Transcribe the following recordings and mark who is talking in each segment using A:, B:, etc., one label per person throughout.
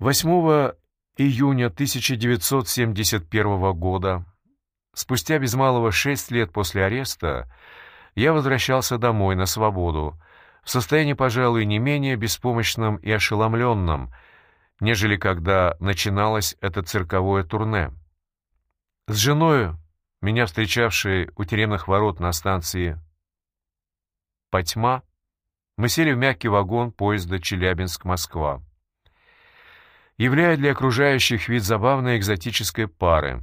A: 8 июня 1971 года, спустя без малого шесть лет после ареста, я возвращался домой на свободу, в состоянии, пожалуй, не менее беспомощном и ошеломленном, нежели когда начиналось это цирковое турне. С женой, меня встречавшей у тюремных ворот на станции Потьма, мы сели в мягкий вагон поезда Челябинск-Москва являя для окружающих вид забавной экзотической пары.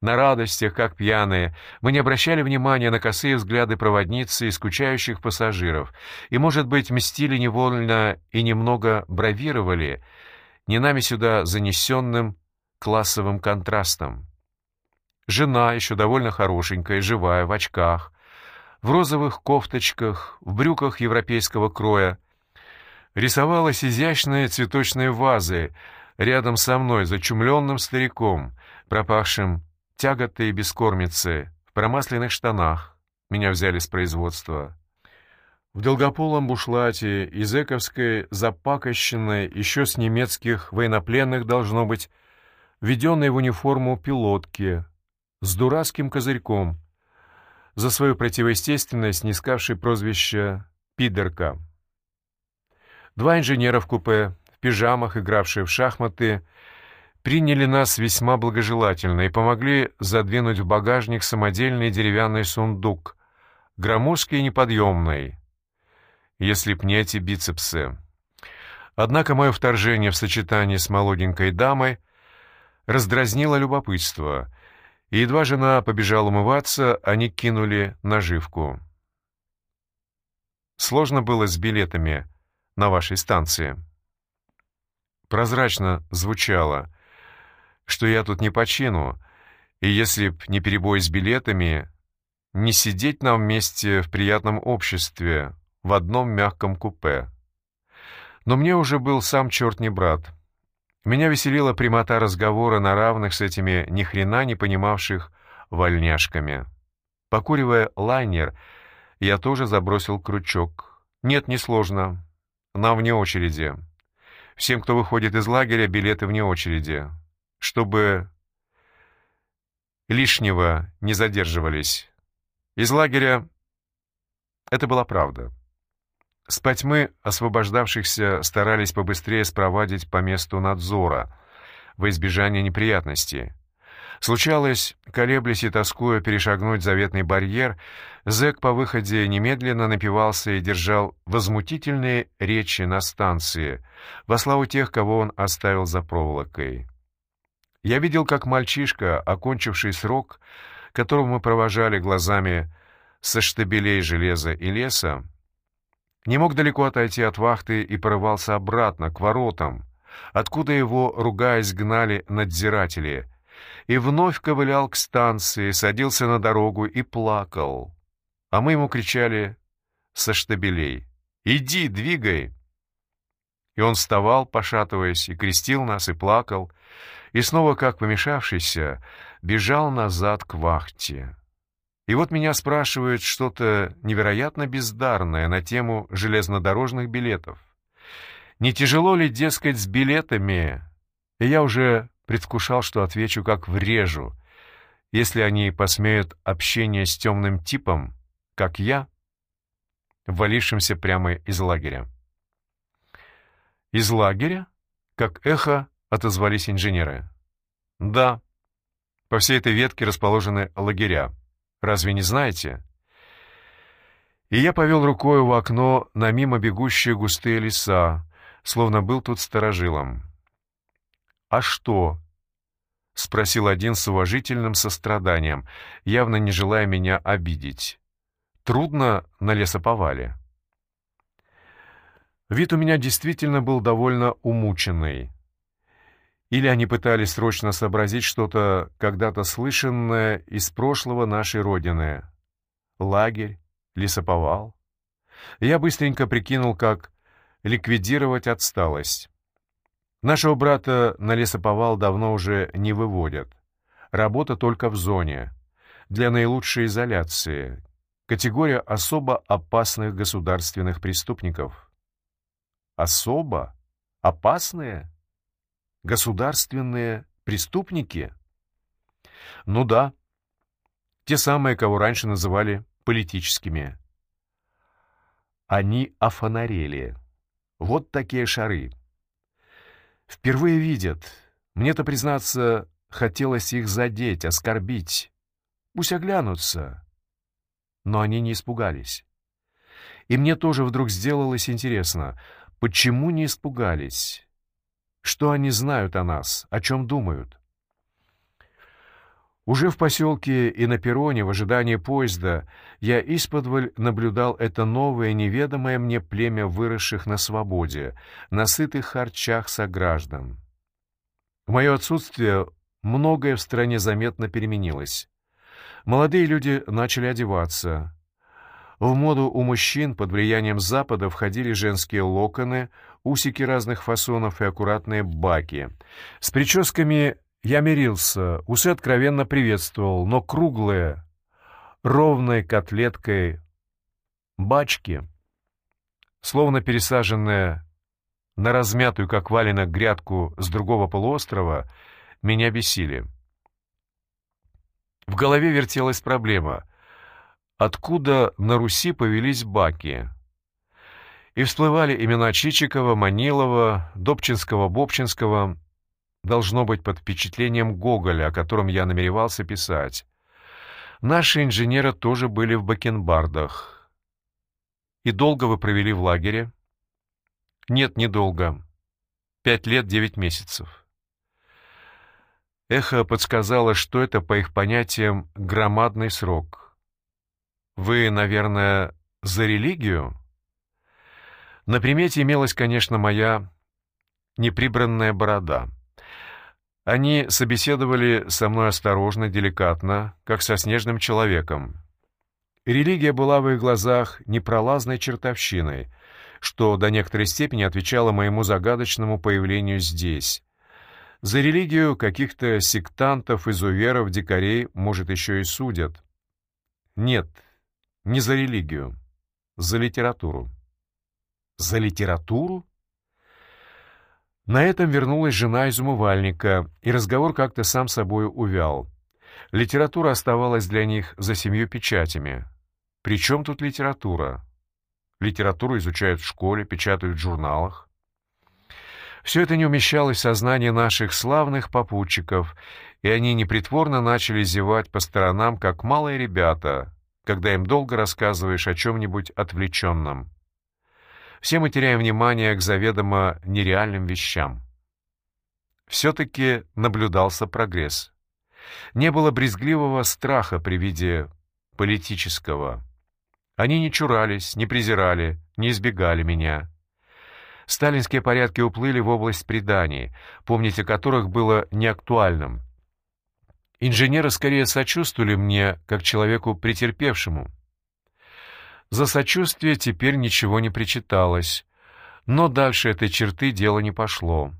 A: На радостях, как пьяные, мы не обращали внимания на косые взгляды проводницы и скучающих пассажиров, и, может быть, мстили невольно и немного бравировали, не нами сюда занесенным классовым контрастом. Жена, еще довольно хорошенькая, живая, в очках, в розовых кофточках, в брюках европейского кроя, рисовалась изящные цветочные вазы рядом со мной, зачумленным стариком, пропахшим тяготой и бескормицей, в промасленных штанах. Меня взяли с производства. В долгополом бушлате, из эковской запакощенной, еще с немецких военнопленных, должно быть, введенной в униформу пилотки, с дурацким козырьком, за свою противоестественность снискавший прозвище «пидорка». Два инженера в купе, в пижамах, игравшие в шахматы, приняли нас весьма благожелательно и помогли задвинуть в багажник самодельный деревянный сундук, громоздкий и неподъемный, если б не эти бицепсы. Однако мое вторжение в сочетании с молоденькой дамой раздразнило любопытство, и едва жена побежала умываться, они кинули наживку. Сложно было с билетами — на вашей станции. Прозрачно звучало, что я тут не по чину, и если б не перебой с билетами, не сидеть нам вместе в приятном обществе, в одном мягком купе. Но мне уже был сам черт не брат. Меня веселила прямота разговора на равных с этими ни хрена не понимавших вольняшками. Покуривая лайнер, я тоже забросил крючок. Нет, не сложно. Нам вне очереди. Всем, кто выходит из лагеря, билеты вне очереди. Чтобы лишнего не задерживались. Из лагеря это была правда. Спать мы, освобождавшихся, старались побыстрее спровадить по месту надзора, во избежание неприятностей. Случалось, колеблясь и тоскуя перешагнуть заветный барьер, зэк по выходе немедленно напивался и держал возмутительные речи на станции, во славу тех, кого он оставил за проволокой. Я видел, как мальчишка, окончивший срок, которого мы провожали глазами со штабелей железа и леса, не мог далеко отойти от вахты и порывался обратно, к воротам, откуда его, ругаясь, гнали надзиратели — и вновь ковылял к станции, садился на дорогу и плакал. А мы ему кричали со штабелей «Иди, двигай!» И он вставал, пошатываясь, и крестил нас, и плакал, и снова, как помешавшийся, бежал назад к вахте. И вот меня спрашивают что-то невероятно бездарное на тему железнодорожных билетов. Не тяжело ли, дескать, с билетами? И я уже предвкушал, что отвечу как врежу, если они посмеют общение с темным типом, как я, валившимся прямо из лагеря. «Из лагеря?» — как эхо отозвались инженеры. «Да, по всей этой ветке расположены лагеря. Разве не знаете?» И я повел рукой в окно на мимо бегущие густые леса, словно был тут сторожилом. «А что?» — спросил один с уважительным состраданием, явно не желая меня обидеть. «Трудно на лесоповале». Вид у меня действительно был довольно умученный. Или они пытались срочно сообразить что-то когда-то слышанное из прошлого нашей Родины. Лагерь, лесоповал. Я быстренько прикинул, как ликвидировать отсталость. Нашего брата на лесоповал давно уже не выводят. Работа только в зоне. Для наилучшей изоляции. Категория особо опасных государственных преступников. Особо? Опасные? государственные преступники? Ну да, те самые, кого раньше называли политическими. Они офонарели. Вот такие шары. Впервые видят. Мне-то, признаться, хотелось их задеть, оскорбить. Пусть оглянутся. Но они не испугались. И мне тоже вдруг сделалось интересно, почему не испугались? Что они знают о нас, о чем думают? Уже в поселке и на перроне, в ожидании поезда, я исподволь наблюдал это новое, неведомое мне племя выросших на свободе, на сытых харчах сограждан. В мое отсутствие многое в стране заметно переменилось. Молодые люди начали одеваться. В моду у мужчин под влиянием Запада входили женские локоны, усики разных фасонов и аккуратные баки. С прическами я мирился, усы откровенно приветствовал, но круглые, ровной котлеткой бачки, словно пересаженные на размятую, как валенок, грядку с другого полуострова, меня бесили. В голове вертелась проблема. Откуда на Руси повелись баки? И всплывали имена Чичикова, Манилова, Добчинского-Бобчинского, должно быть под впечатлением Гоголя, о котором я намеревался писать. Наши инженеры тоже были в бакенбардах. И долго вы провели в лагере? Нет, недолго. Пять лет девять месяцев. Эхо подсказало, что это, по их понятиям, громадный срок. Вы, наверное, за религию? На примете имелась, конечно, моя неприбранная борода — они собеседовали со мной осторожно, деликатно, как со снежным человеком. Религия была в их глазах непролазной чертовщиной, что до некоторой степени отвечало моему загадочному появлению здесь. За религию каких-то сектантов, изуверов, дикарей, может, еще и судят. Нет, не за религию, за литературу. За литературу? На этом вернулась жена из умывальника, и разговор как-то сам собой увял. Литература оставалась для них за семью печатями. При чем тут литература? Литературу изучают в школе, печатают в журналах. Все это не умещалось в сознание наших славных попутчиков, и они непритворно начали зевать по сторонам, как малые ребята, когда им долго рассказываешь о чем-нибудь отвлеченном. Все мы теряем внимание к заведомо нереальным вещам. Все-таки наблюдался прогресс. Не было брезгливого страха при виде политического. Они не чурались, не презирали, не избегали меня. Сталинские порядки уплыли в область преданий, помнить о которых было неактуальным. Инженеры скорее сочувствовали мне, как человеку претерпевшему. За сочувствие теперь ничего не причиталось, но дальше этой черты дело не пошло.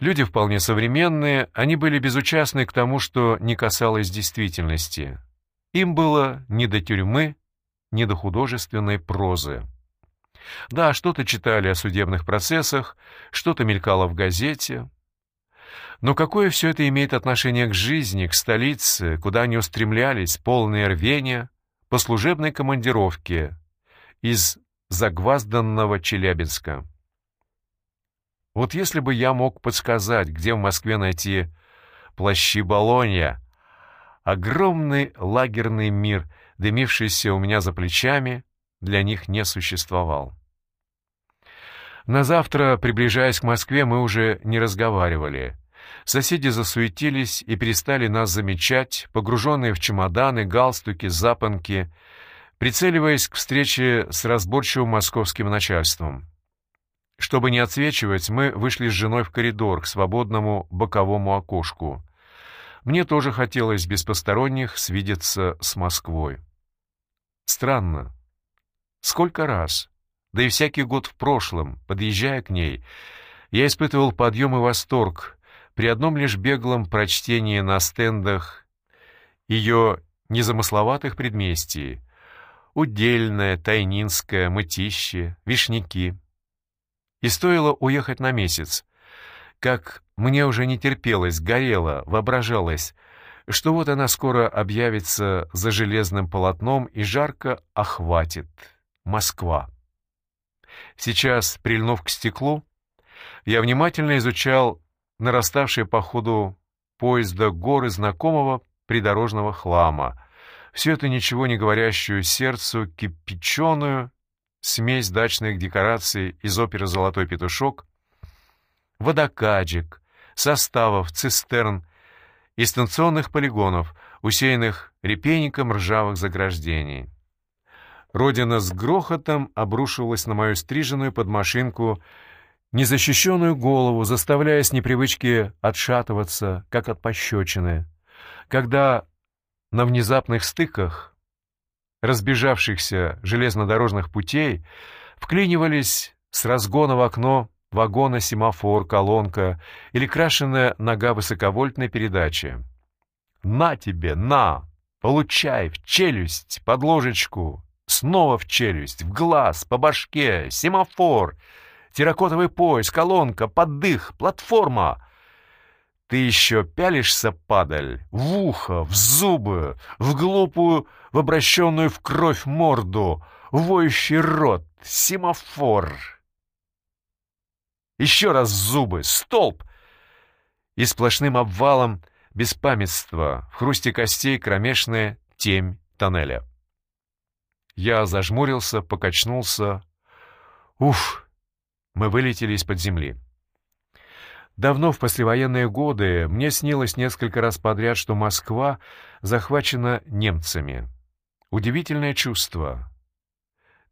A: Люди вполне современные, они были безучастны к тому, что не касалось действительности. Им было ни до тюрьмы, ни до художественной прозы. Да, что-то читали о судебных процессах, что-то мелькало в газете. Но какое все это имеет отношение к жизни, к столице, куда они устремлялись, полные рвения, по служебной командировке из загвазданного Челябинска. Вот если бы я мог подсказать, где в Москве найти плащи Болонья, огромный лагерный мир, дымившийся у меня за плечами, для них не существовал. На завтра, приближаясь к Москве, мы уже не разговаривали. Соседи засуетились и перестали нас замечать, погруженные в чемоданы, галстуки, запонки, прицеливаясь к встрече с разборчивым московским начальством. Чтобы не отсвечивать, мы вышли с женой в коридор к свободному боковому окошку. Мне тоже хотелось без посторонних свидеться с Москвой. Странно. Сколько раз, да и всякий год в прошлом, подъезжая к ней, я испытывал подъем и восторг при одном лишь беглом прочтении на стендах ее незамысловатых предместий — Удельное, Тайнинское, Мытище, Вишняки. И стоило уехать на месяц, как Мне уже не терпелось, горело, воображалось, что вот она скоро объявится за железным полотном и жарко охватит. Москва. Сейчас, прильнув к стеклу, я внимательно изучал нараставшие по ходу поезда горы знакомого придорожного хлама, все это ничего не говорящую сердцу кипяченую смесь дачных декораций из оперы «Золотой петушок», водокаджик, составов, цистерн и станционных полигонов, усеянных репейником ржавых заграждений. Родина с грохотом обрушивалась на мою стриженную под машинку незащищенную голову, заставляя с непривычки отшатываться, как от пощечины. Когда на внезапных стыках разбежавшихся железнодорожных путей вклинивались с разгона в окно вагона, семафор, колонка или крашеная нога высоковольтной передачи. «На тебе, на! Получай в челюсть, под ложечку, снова в челюсть, в глаз, по башке, семафор!» Терракотовый пояс, колонка, поддых, платформа. Ты еще пялишься, падаль, в ухо, в зубы, в глупую, в обращенную в кровь морду, воющий рот, семафор. Еще раз зубы, столб! И сплошным обвалом беспамятства, в хрусте костей кромешная темь тоннеля. Я зажмурился, покачнулся. Уф! Мы вылетели из-под земли. Давно в послевоенные годы мне снилось несколько раз подряд, что Москва захвачена немцами. Удивительное чувство.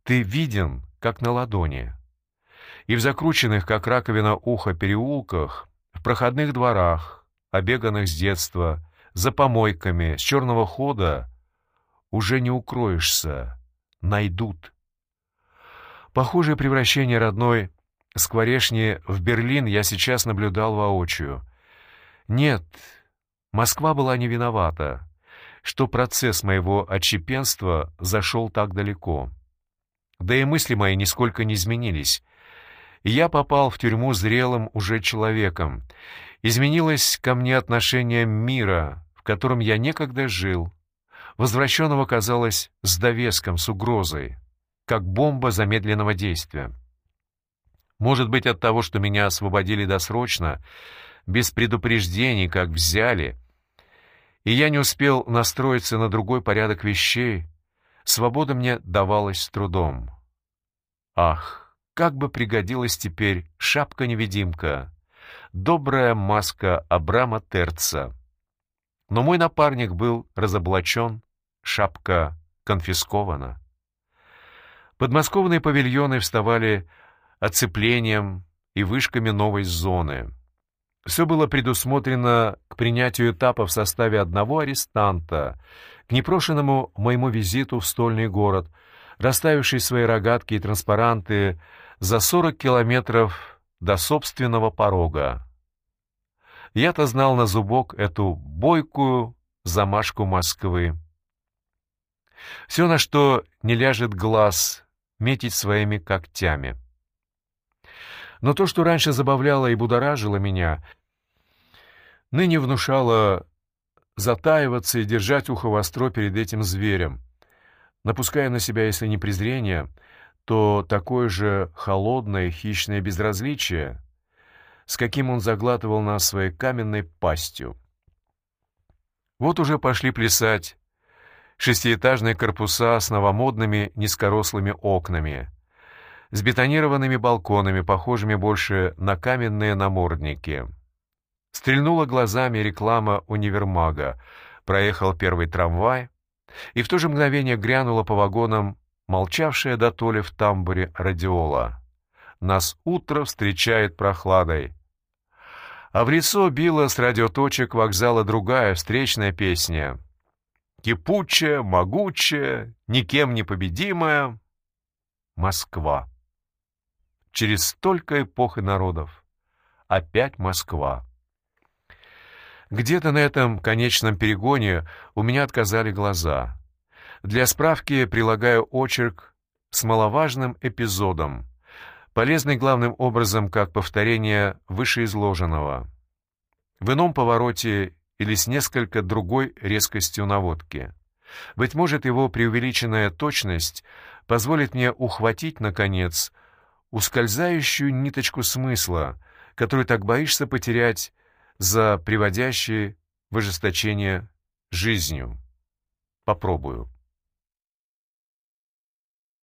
A: Ты виден, как на ладони. И в закрученных, как раковина уха, переулках, в проходных дворах, обеганных с детства, за помойками, с черного хода, уже не укроешься, найдут. Похожее превращение родной Скворешни в Берлин я сейчас наблюдал воочию. Нет, Москва была не виновата, что процесс моего отщепенства зашел так далеко. Да и мысли мои нисколько не изменились. Я попал в тюрьму зрелым уже человеком. Изменилось ко мне отношение мира, в котором я некогда жил. Возвращенного казалось с довеском, с угрозой, как бомба замедленного действия. Может быть, от того, что меня освободили досрочно, без предупреждений, как взяли, и я не успел настроиться на другой порядок вещей, свобода мне давалась с трудом. Ах, как бы пригодилась теперь шапка-невидимка, добрая маска Абрама Терца. Но мой напарник был разоблачен, шапка конфискована. Подмосковные павильоны вставали оцеплением и вышками новой зоны. Все было предусмотрено к принятию этапа в составе одного арестанта, к непрошенному моему визиту в стольный город, расставивший свои рогатки и транспаранты за 40 километров до собственного порога. Я-то знал на зубок эту бойкую замашку Москвы. Все, на что не ляжет глаз, метить своими когтями. Но то, что раньше забавляло и будоражило меня, ныне внушало затаиваться и держать ухо востро перед этим зверем, напуская на себя, если не презрение, то такое же холодное хищное безразличие, с каким он заглатывал нас своей каменной пастью. Вот уже пошли плясать шестиэтажные корпуса с новомодными низкорослыми окнами — с бетонированными балконами, похожими больше на каменные намордники. Стрельнула глазами реклама универмага, проехал первый трамвай, и в то же мгновение грянула по вагонам молчавшая до толи в тамбуре радиола. Нас утро встречает прохладой. А в лицо била с радиоточек вокзала другая встречная песня. Кипучая, могучая, никем не победимая Москва через столько эпох и народов. Опять Москва. Где-то на этом конечном перегоне у меня отказали глаза. Для справки прилагаю очерк с маловажным эпизодом, полезный главным образом как повторение вышеизложенного. в ином повороте или с несколько другой резкостью наводки. Быть может, его преувеличенная точность позволит мне ухватить, наконец, ускользающую ниточку смысла, которую так боишься потерять за приводящей в ожесточение жизнью. Попробую.